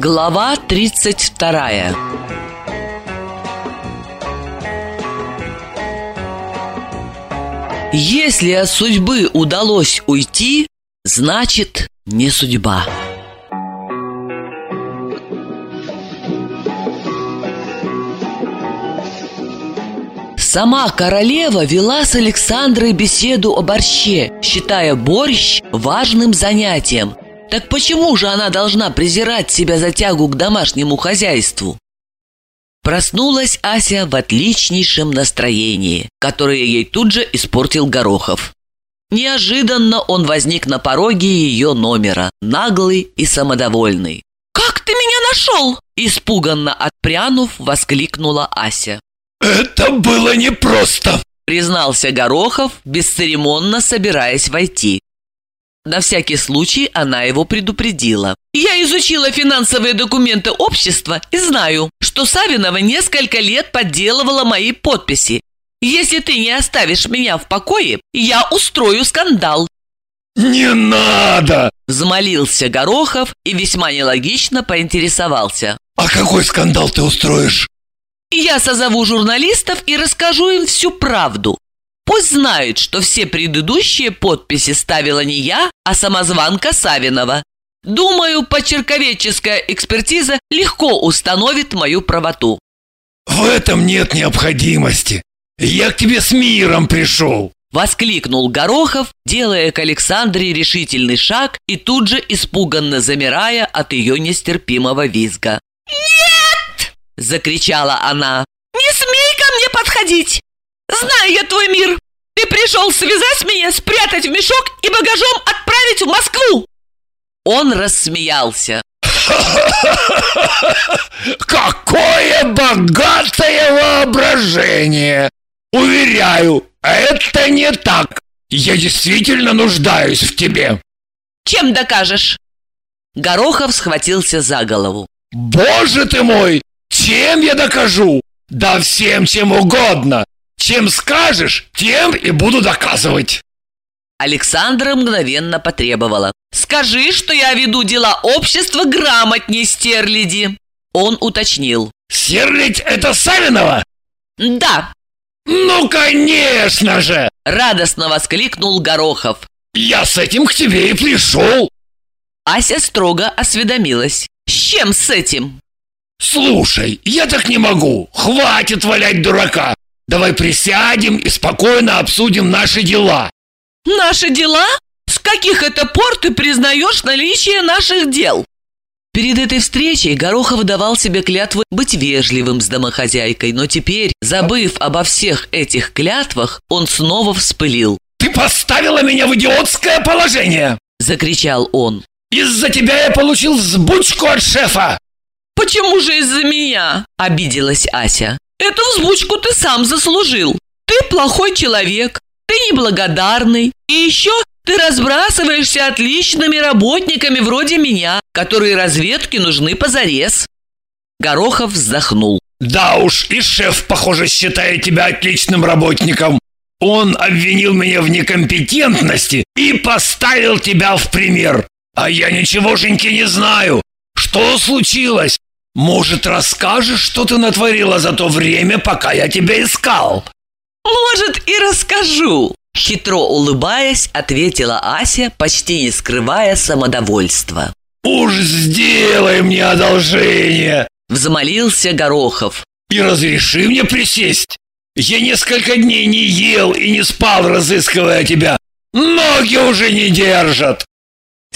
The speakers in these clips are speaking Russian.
Глава 32 Если от судьбы удалось уйти, значит не судьба. Сама королева вела с Александрой беседу о борще, считая борщ важным занятием. Так почему же она должна презирать себя за тягу к домашнему хозяйству? Проснулась Ася в отличнейшем настроении, которое ей тут же испортил Горохов. Неожиданно он возник на пороге ее номера, наглый и самодовольный. «Как ты меня нашел?» Испуганно отпрянув, воскликнула Ася. Это было непросто, признался Горохов, бесцеремонно собираясь войти. На всякий случай она его предупредила. «Я изучила финансовые документы общества и знаю, что Савинова несколько лет подделывала мои подписи. Если ты не оставишь меня в покое, я устрою скандал». «Не надо!» – взмолился Горохов и весьма нелогично поинтересовался. «А какой скандал ты устроишь?» «Я созову журналистов и расскажу им всю правду. Пусть знают, что все предыдущие подписи ставила не я, а самозванка Савинова. Думаю, почерковедческая экспертиза легко установит мою правоту. В этом нет необходимости. Я к тебе с миром пришел. Воскликнул Горохов, делая к Александре решительный шаг и тут же испуганно замирая от ее нестерпимого визга. «Нет!» – закричала она. «Не смей ко мне подходить! Знаю я твой мир! Ты пришел связать меня, спрятать в мешок и багажом отправить в Москву!» Он рассмеялся. Какое богатое воображение! Уверяю, это не так. Я действительно нуждаюсь в тебе. Чем докажешь? Горохов схватился за голову. Боже ты мой! Чем я докажу? Да всем, чем угодно. Чем скажешь, тем и буду доказывать. Александра мгновенно потребовала. «Скажи, что я веду дела общества грамотней стерляди!» Он уточнил. «Стерлядь — это Савинова?» «Да!» «Ну, конечно же!» Радостно воскликнул Горохов. «Я с этим к тебе и пришел!» Ася строго осведомилась. «С чем с этим?» «Слушай, я так не могу! Хватит валять дурака! Давай присядем и спокойно обсудим наши дела!» «Наши дела? С каких это пор ты признаешь наличие наших дел?» Перед этой встречей Горохов давал себе клятву быть вежливым с домохозяйкой, но теперь, забыв обо всех этих клятвах, он снова вспылил. «Ты поставила меня в идиотское положение!» – закричал он. «Из-за тебя я получил взбучку от шефа!» «Почему же из-за меня?» – обиделась Ася. «Эту взбучку ты сам заслужил. Ты плохой человек, ты неблагодарный, и еще ты разбрасываешься отличными работниками вроде меня, которые разведке нужны позарез». Горохов вздохнул. «Да уж, и шеф, похоже, считает тебя отличным работником. Он обвинил меня в некомпетентности и поставил тебя в пример. А я ничегошеньки не знаю. Что случилось? Может, расскажешь, что ты натворила за то время, пока я тебя искал?» «Может, и расскажу», Хитро улыбаясь, ответила Ася, почти не скрывая самодовольства. «Уж сделай мне одолжение!» Взмолился Горохов. «И разреши мне присесть! Я несколько дней не ел и не спал, разыскивая тебя! Ноги уже не держат!»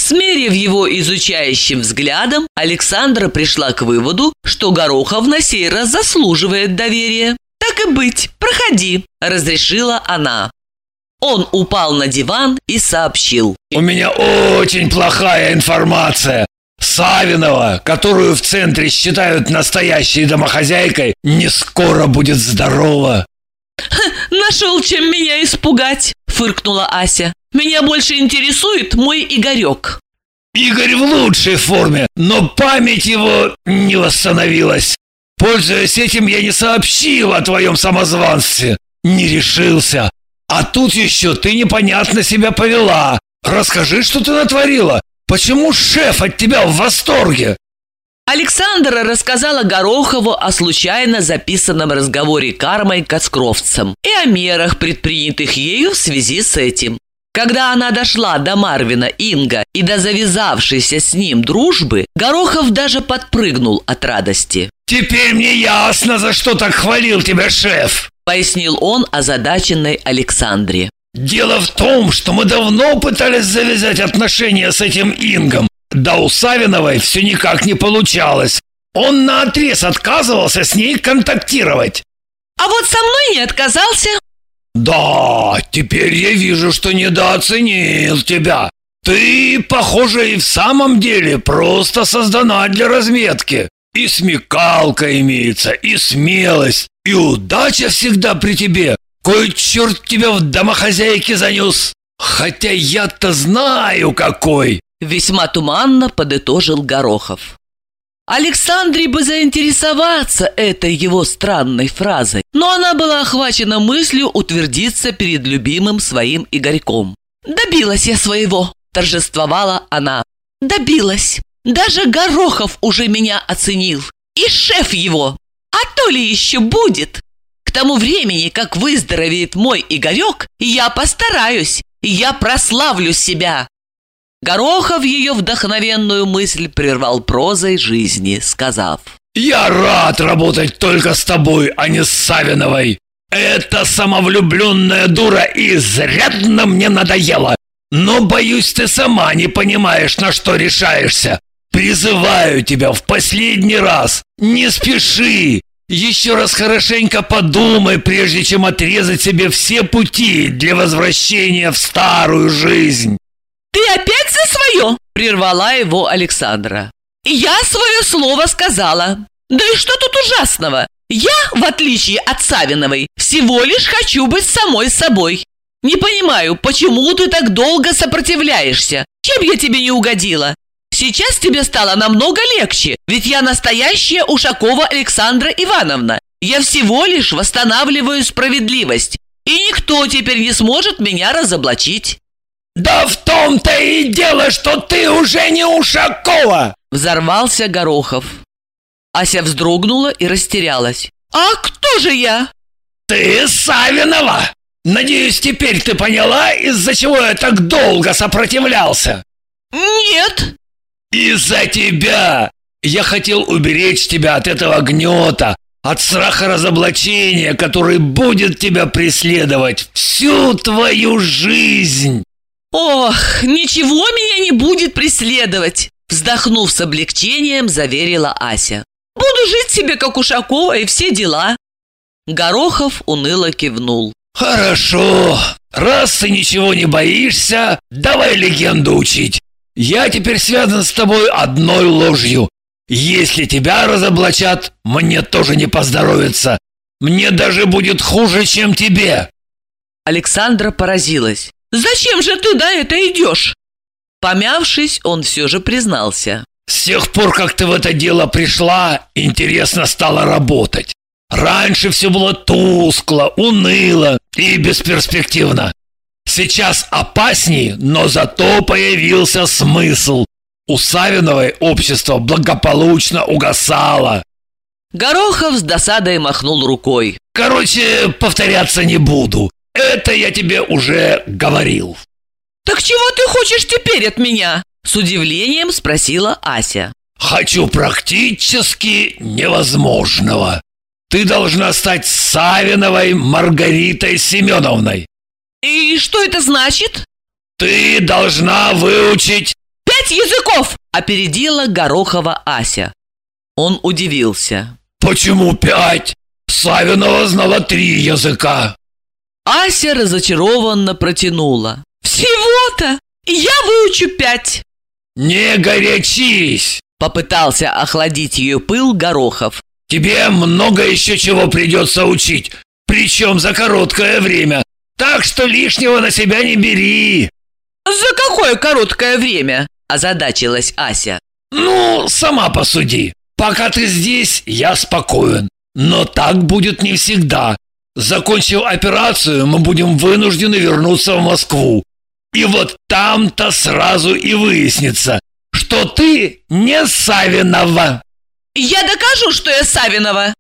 Смерив его изучающим взглядом, Александра пришла к выводу, что Горохов на сей раз заслуживает доверия. «Так и быть, проходи», – разрешила она. Он упал на диван и сообщил. «У меня очень плохая информация. Савинова, которую в центре считают настоящей домохозяйкой, не скоро будет здорова». «Нашел, чем меня испугать», – фыркнула Ася. «Меня больше интересует мой Игорек». «Игорь в лучшей форме, но память его не восстановилась. Пользуясь этим, я не сообщил о твоем самозванстве. Не решился. А тут еще ты непонятно себя повела. Расскажи, что ты натворила. Почему шеф от тебя в восторге? Александра рассказала Горохову о случайно записанном разговоре Кармой Кацкровцем и о мерах, предпринятых ею в связи с этим. Когда она дошла до Марвина Инга и до завязавшейся с ним дружбы, Горохов даже подпрыгнул от радости. «Теперь мне ясно, за что так хвалил тебя шеф!» Пояснил он озадаченной Александре. «Дело в том, что мы давно пытались завязать отношения с этим Ингом, да у Савиновой все никак не получалось. Он наотрез отказывался с ней контактировать. А вот со мной не отказался. Да, теперь я вижу, что недооценил тебя. Ты, похоже, и в самом деле просто создана для разметки. И смекалка имеется, и смелость, и удача всегда при тебе. Кой черт тебя в домохозяйке занес? Хотя я-то знаю какой. Весьма туманно подытожил Горохов. Александре бы заинтересоваться этой его странной фразой, но она была охвачена мыслью утвердиться перед любимым своим Игорьком. «Добилась я своего!» – торжествовала она. «Добилась! Даже Горохов уже меня оценил! И шеф его! А то ли еще будет! К тому времени, как выздоровеет мой Игорек, я постараюсь, я прославлю себя!» Горохов ее вдохновенную мысль прервал прозой жизни, сказав «Я рад работать только с тобой, а не с Савиновой. Эта самовлюбленная дура изрядно мне надоела. Но, боюсь, ты сама не понимаешь, на что решаешься. Призываю тебя в последний раз, не спеши. Еще раз хорошенько подумай, прежде чем отрезать себе все пути для возвращения в старую жизнь». «Ты опять за свое?» – прервала его Александра. «Я свое слово сказала. Да и что тут ужасного? Я, в отличие от Савиновой, всего лишь хочу быть самой собой. Не понимаю, почему ты так долго сопротивляешься? Чем я тебе не угодила? Сейчас тебе стало намного легче, ведь я настоящая Ушакова Александра Ивановна. Я всего лишь восстанавливаю справедливость, и никто теперь не сможет меня разоблачить». «Да в том-то и дело, что ты уже не Ушакова!» Взорвался Горохов. Ася вздрогнула и растерялась. «А кто же я?» «Ты Савинова! Надеюсь, теперь ты поняла, из-за чего я так долго сопротивлялся?» «Нет!» «Из-за тебя! Я хотел уберечь тебя от этого гнета, от страха разоблачения, который будет тебя преследовать всю твою жизнь!» «Ох, ничего меня не будет преследовать!» Вздохнув с облегчением, заверила Ася. «Буду жить себе, как Ушакова, и все дела!» Горохов уныло кивнул. «Хорошо, раз ты ничего не боишься, давай легенду учить. Я теперь связан с тобой одной ложью. Если тебя разоблачат, мне тоже не поздоровится. Мне даже будет хуже, чем тебе!» Александра поразилась. Зачем же ты до это идешь?» Помявшись, он все же признался. «С тех пор, как ты в это дело пришла, интересно стало работать. Раньше все было тускло, уныло и бесперспективно. Сейчас опаснее, но зато появился смысл. У Савиновой общество благополучно угасало. Горохов с досадой махнул рукой. Короче, повторяться не буду. Это я тебе уже говорил. Так чего ты хочешь теперь от меня? С удивлением спросила Ася. Хочу практически невозможного. Ты должна стать Савиновой Маргаритой Семеновной. И что это значит? Ты должна выучить... Пять языков! Опередила Горохова Ася. Он удивился. Почему пять? Савинова знала три языка. Ася разочарованно протянула. «Всего-то? Я выучу пять!» «Не горячись!» Попытался охладить ее пыл Горохов. «Тебе много еще чего придется учить, причем за короткое время, так что лишнего на себя не бери!» «За какое короткое время?» – озадачилась Ася. «Ну, сама посуди. Пока ты здесь, я спокоен. Но так будет не всегда. Закончив операцию, мы будем вынуждены вернуться в Москву. И вот там-то сразу и выяснится, что ты не Савинова. Я докажу, что я Савинова!»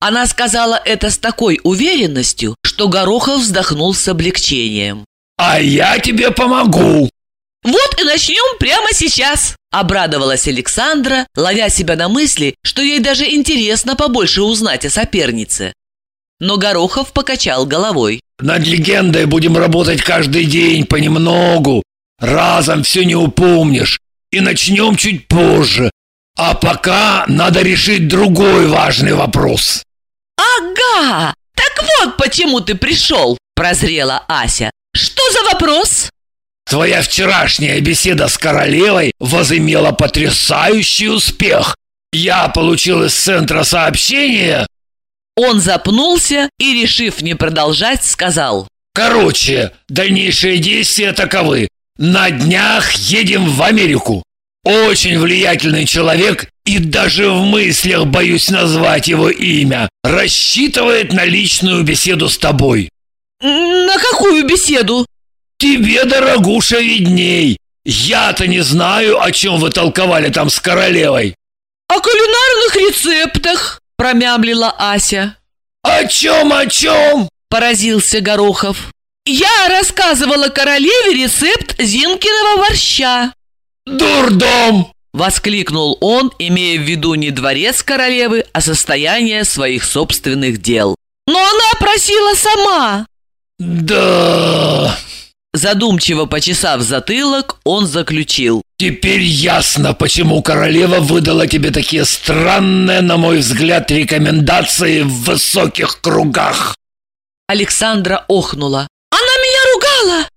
Она сказала это с такой уверенностью, что Горохов вздохнул с облегчением. «А я тебе помогу!» «Вот и начнем прямо сейчас!» Обрадовалась Александра, ловя себя на мысли, что ей даже интересно побольше узнать о сопернице. Но Горохов покачал головой. «Над легендой будем работать каждый день понемногу. Разом все не упомнишь. И начнем чуть позже. А пока надо решить другой важный вопрос». «Ага! Так вот почему ты пришел!» – прозрела Ася. «Что за вопрос?» Твоя вчерашняя беседа с королевой возымела потрясающий успех. Я получил из центра сообщение. Он запнулся и, решив не продолжать, сказал. Короче, дальнейшие действия таковы. На днях едем в Америку. Очень влиятельный человек, и даже в мыслях боюсь назвать его имя, рассчитывает на личную беседу с тобой. На какую беседу? Тебе, дорогуша, видней. Я-то не знаю, о чем вы толковали там с королевой. О кулинарных рецептах, промямлила Ася. О чем, о чем? Поразился Горохов. Я рассказывала королеве рецепт Зинкиного борща. Дурдом! Воскликнул он, имея в виду не дворец королевы, а состояние своих собственных дел. Но она просила сама. Да... Задумчиво почесав затылок, он заключил. «Теперь ясно, почему королева выдала тебе такие странные, на мой взгляд, рекомендации в высоких кругах». Александра охнула. «Она меня ругала!»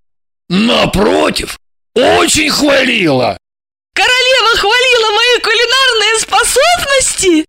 «Напротив, очень хвалила!» «Королева хвалила мои кулинарные способности?»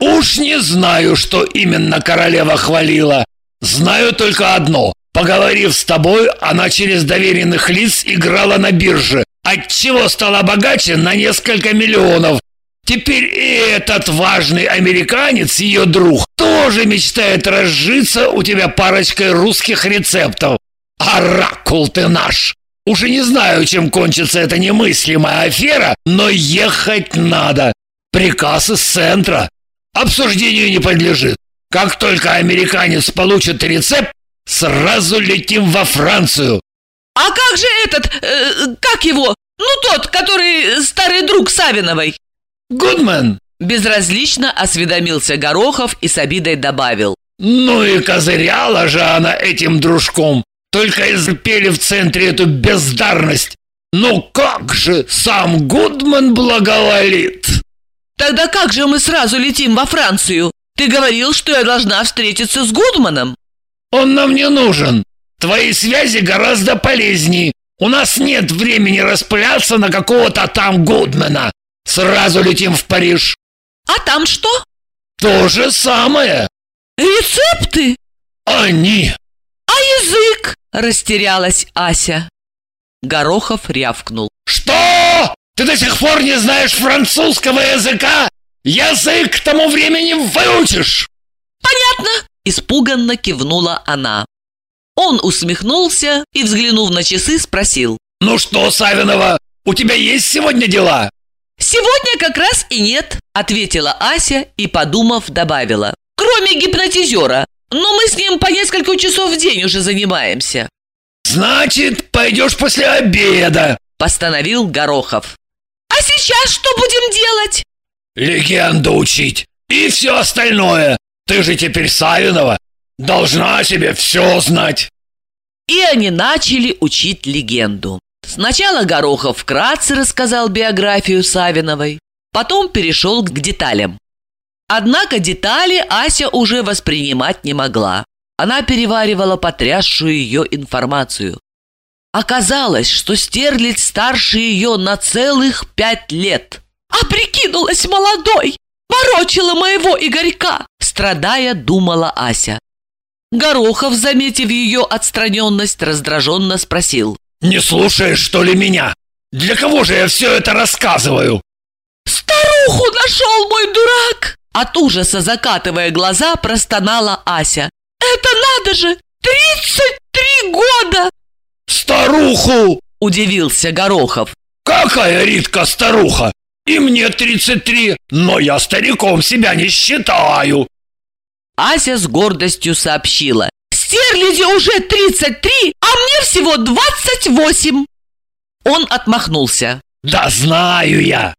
«Уж не знаю, что именно королева хвалила. Знаю только одно. Поговорив с тобой, она через доверенных лиц играла на бирже, отчего стала богаче на несколько миллионов. Теперь и этот важный американец, ее друг, тоже мечтает разжиться у тебя парочкой русских рецептов. Оракул ты наш! Уже не знаю, чем кончится эта немыслимая афера, но ехать надо. Приказ из центра. Обсуждению не подлежит. Как только американец получит рецепт, Сразу летим во Францию. А как же этот, э, как его? Ну тот, который старый друг Савиновой. Гудман. Безразлично осведомился Горохов и с обидой добавил. Ну и козыряла же она этим дружком. Только и запели в центре эту бездарность. Ну как же сам Гудман благоволит? Тогда как же мы сразу летим во Францию? Ты говорил, что я должна встретиться с Гудманом. Он нам не нужен. Твои связи гораздо полезнее. У нас нет времени распыляться на какого-то там Гудмана. Сразу летим в Париж. А там что? То же самое. Рецепты? Они. А язык? Растерялась Ася. Горохов рявкнул. Что? Ты до сих пор не знаешь французского языка? Язык к тому времени выучишь. Понятно. Испуганно кивнула она. Он усмехнулся и, взглянув на часы, спросил. «Ну что, Савинова, у тебя есть сегодня дела?» «Сегодня как раз и нет», – ответила Ася и, подумав, добавила. «Кроме гипнотизера, но мы с ним по несколько часов в день уже занимаемся». «Значит, пойдешь после обеда», – постановил Горохов. «А сейчас что будем делать?» «Легенду учить и все остальное. Ты же теперь Савинова, должна себе все знать. И они начали учить легенду. Сначала Горохов вкратце рассказал биографию Савиновой, потом перешел к деталям. Однако детали Ася уже воспринимать не могла. Она переваривала потрясшую ее информацию. Оказалось, что Стерлиц старше ее на целых пять лет. А прикинулась молодой, порочила моего Игорька страдая, думала Ася. Горохов, заметив ее отстраненность, раздраженно спросил. «Не слушаешь, что ли, меня? Для кого же я все это рассказываю?» «Старуху нашел мой дурак!» От ужаса закатывая глаза, простонала Ася. «Это надо же! Тридцать три года!» «Старуху!» – удивился Горохов. «Какая Ритка старуха? И мне 33, но я стариком себя не считаю. Ася с гордостью сообщила. Стерляди уже 33, а мне всего 28. Он отмахнулся. Да знаю я.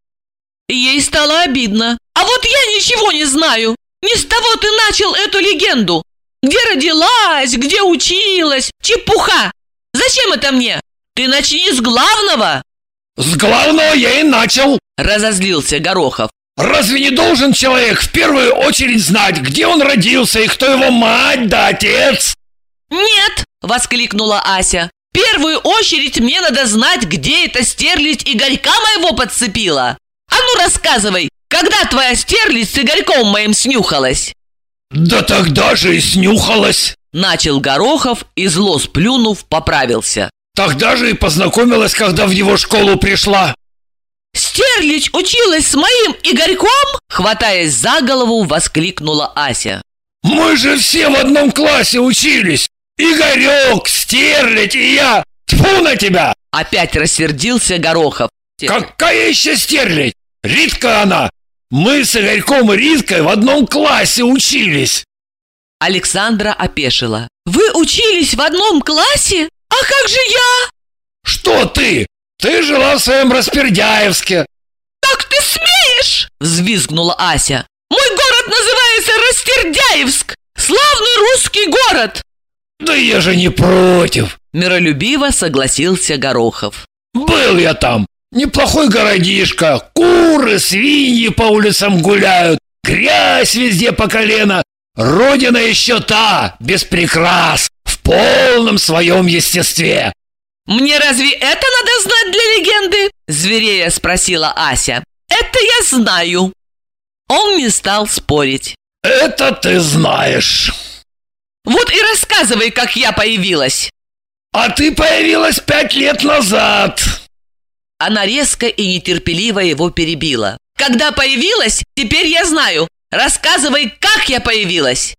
Ей стало обидно. А вот я ничего не знаю. Не с того ты начал эту легенду. Где родилась, где училась. Чепуха. Зачем это мне? Ты начни с главного. С главного я и начал. Разозлился Горохов. Разве не должен человек в первую очередь знать, где он родился и кто его мать да отец? Нет, воскликнула Ася. В первую очередь мне надо знать, где эта стерлядь Игорька моего подцепила. А ну рассказывай, когда твоя стерлядь с Игорьком моим снюхалась? Да тогда же и снюхалась. Начал Горохов и зло сплюнув поправился. Тогда же и познакомилась, когда в его школу пришла. «Стерлич училась с моим Игорьком?» Хватаясь за голову, воскликнула Ася. «Мы же все в одном классе учились! Игорек, Стерлядь и я! Тьфу на тебя!» Опять рассердился Горохов. «Какая еще Стерлядь? Ритка она! Мы с Игорьком и Риткой в одном классе учились!» Александра опешила. «Вы учились в одном классе? А как же я?» «Что ты? Ты жила в своем Распердяевске!» «Как ты смеешь?» – взвизгнула Ася. «Мой город называется Растердяевск! Славный русский город!» «Да я же не против!» – миролюбиво согласился Горохов. «Был я там! Неплохой городишко! Куры, свиньи по улицам гуляют, грязь везде по колено! Родина еще та, без прикрас, в полном своем естестве!» «Мне разве это надо знать для легенды?» – зверея спросила Ася. «Это я знаю». Он не стал спорить. «Это ты знаешь». «Вот и рассказывай, как я появилась». «А ты появилась пять лет назад». Она резко и нетерпеливо его перебила. «Когда появилась, теперь я знаю. Рассказывай, как я появилась!»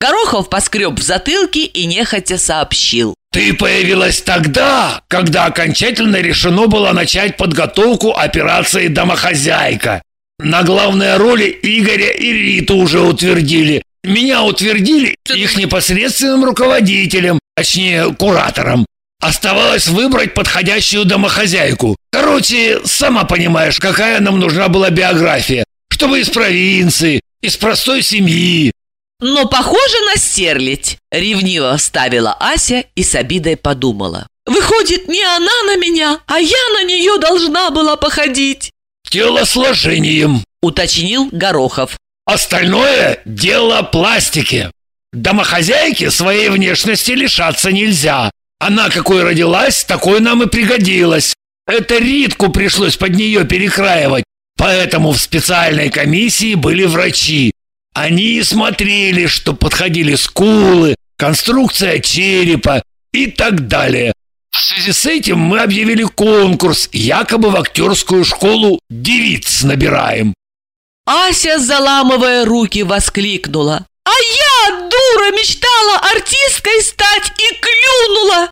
Горохов поскреб в затылке и нехотя сообщил. «Ты появилась тогда, когда окончательно решено было начать подготовку операции «Домохозяйка». На главные роли Игоря и Риту уже утвердили. Меня утвердили их непосредственным руководителем, точнее, куратором. Оставалось выбрать подходящую домохозяйку. Короче, сама понимаешь, какая нам нужна была биография. Чтобы из провинции, из простой семьи. Но похоже на стерлить, ревниво вставила Ася и с обидой подумала. Выходит, не она на меня, а я на нее должна была походить. Телосложением, уточнил Горохов. Остальное – дело пластики. Домохозяйке своей внешности лишаться нельзя. Она какой родилась, такой нам и пригодилась. Это Ритку пришлось под нее перекраивать. Поэтому в специальной комиссии были врачи. Они смотрели, что подходили скулы, конструкция черепа и так далее. В связи с этим мы объявили конкурс, якобы в актерскую школу девиц набираем. Ася, заламывая руки, воскликнула. А я, дура, мечтала артисткой стать и клюнула.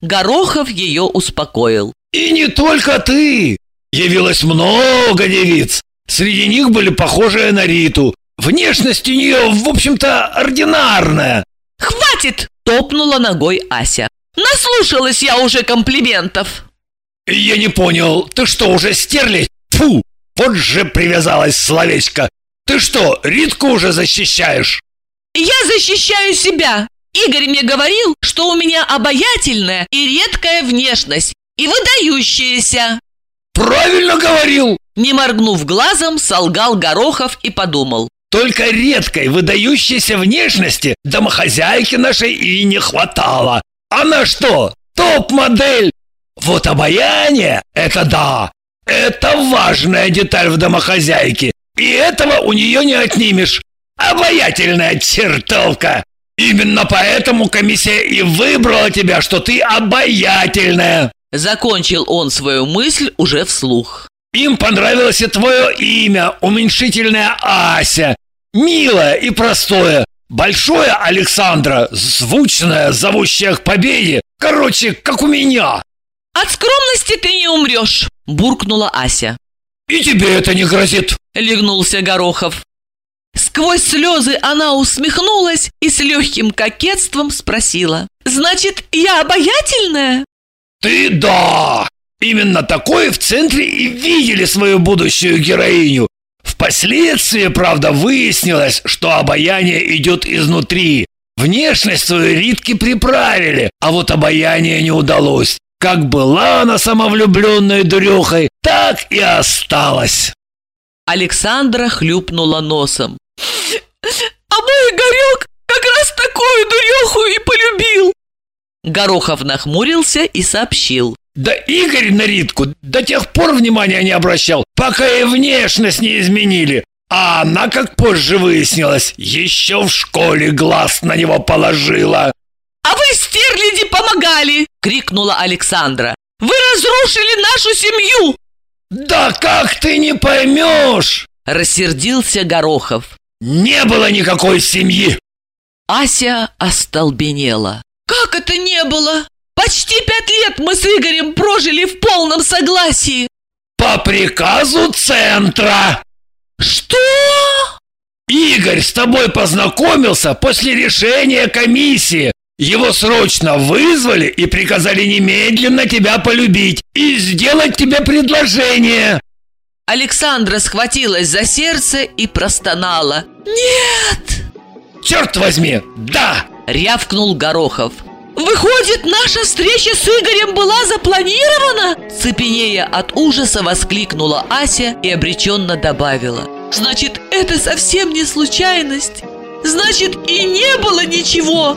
Горохов ее успокоил. И не только ты. Явилось много девиц. Среди них были похожие на Риту. Внешность у нее, в общем-то, ординарная. «Хватит!» – топнула ногой Ася. «Наслушалась я уже комплиментов!» «Я не понял, ты что, уже стерли? Фу! Вот же привязалась словечко! Ты что, Ритку уже защищаешь?» «Я защищаю себя! Игорь мне говорил, что у меня обаятельная и редкая внешность, и выдающаяся!» «Правильно говорил!» Не моргнув глазом, солгал Горохов и подумал. Только редкой, выдающейся внешности домохозяйки нашей и не хватало. Она что, топ-модель? Вот обаяние – это да, это важная деталь в домохозяйке, и этого у нее не отнимешь. Обаятельная чертовка! Именно поэтому комиссия и выбрала тебя, что ты обаятельная. Закончил он свою мысль уже вслух. Им понравилось и твое имя, уменьшительная Ася. Милое и простое. Большое Александра, звучное, зовущее к победе. Короче, как у меня. От скромности ты не умрешь, буркнула Ася. И тебе это не грозит. Легнулся Горохов. Сквозь слезы она усмехнулась и с легким кокетством спросила. «Значит, я обаятельная?» «Ты да! Именно такой в центре и видели свою будущую героиню. Впоследствии, правда, выяснилось, что обаяние идет изнутри. Внешность свою Ритки приправили, а вот обаяние не удалось. Как была она самовлюбленной дурехой, так и осталась. Александра хлюпнула носом. «А мой Игорек как раз такую дуреху и полюбил!» Горохов нахмурился и сообщил. Да Игорь на Ритку до тех пор внимания не обращал, пока и внешность не изменили. А она, как позже выяснилось, еще в школе глаз на него положила. «А вы, стерляди, помогали!» — крикнула Александра. «Вы разрушили нашу семью!» «Да как ты не поймешь!» — рассердился Горохов. «Не было никакой семьи!» Ася остолбенела. «Как это не было? Почти пять лет мы с Игорем прожили в полном согласии!» «По приказу центра!» «Что?» «Игорь с тобой познакомился после решения комиссии. Его срочно вызвали и приказали немедленно тебя полюбить и сделать тебе предложение!» Александра схватилась за сердце и простонала. «Нет!» «Черт возьми, да!» – рявкнул Горохов. «Выходит, наша встреча с Игорем была запланирована?» Цепенея от ужаса воскликнула Ася и обреченно добавила. «Значит, это совсем не случайность? Значит, и не было ничего!»